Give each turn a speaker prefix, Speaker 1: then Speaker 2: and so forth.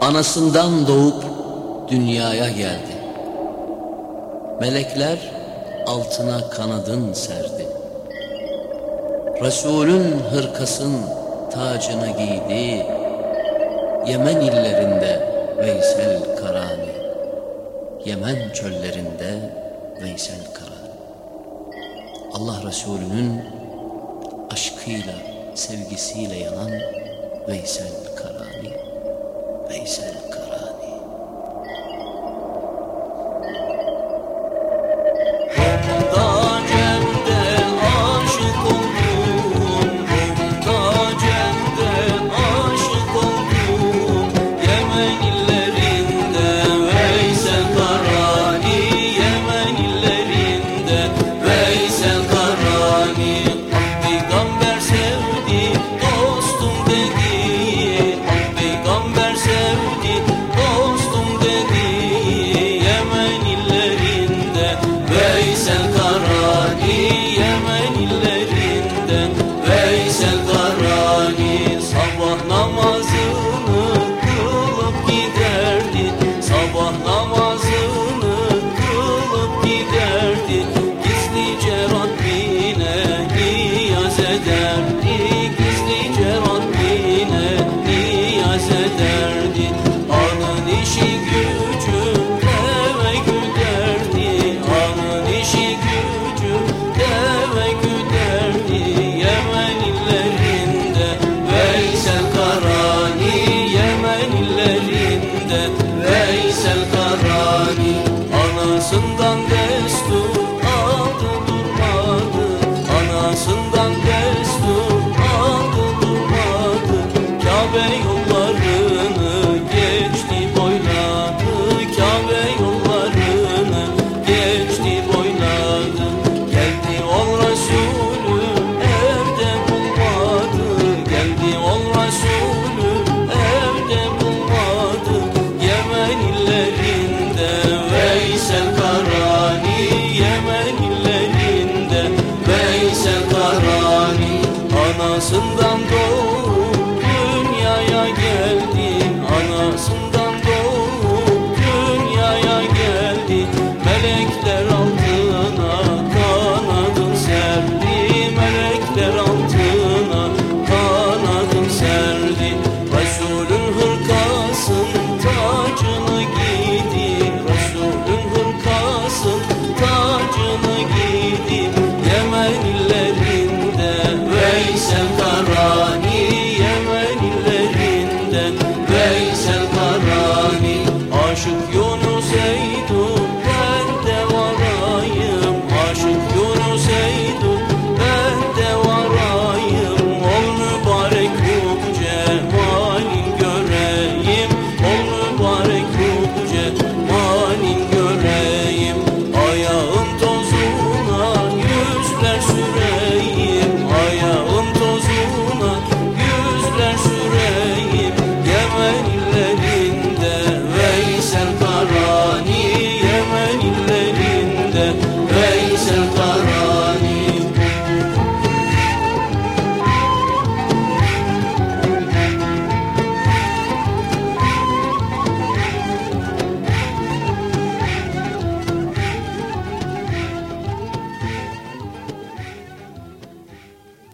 Speaker 1: anasından doğup dünyaya geldi. Melekler altına kanadın serdi. Resulün hırkasın tacını giydi. Yemen illerinde Veysel Karani. Yemen çöllerinde Veysel Karani. Allah Resulü'nün aşkıyla, sevgisiyle yanan Veysel Karani.
Speaker 2: sabah namazını kılıp giderdi. Gizlice Rabbine niyaz ederdi. simple. olsun sem.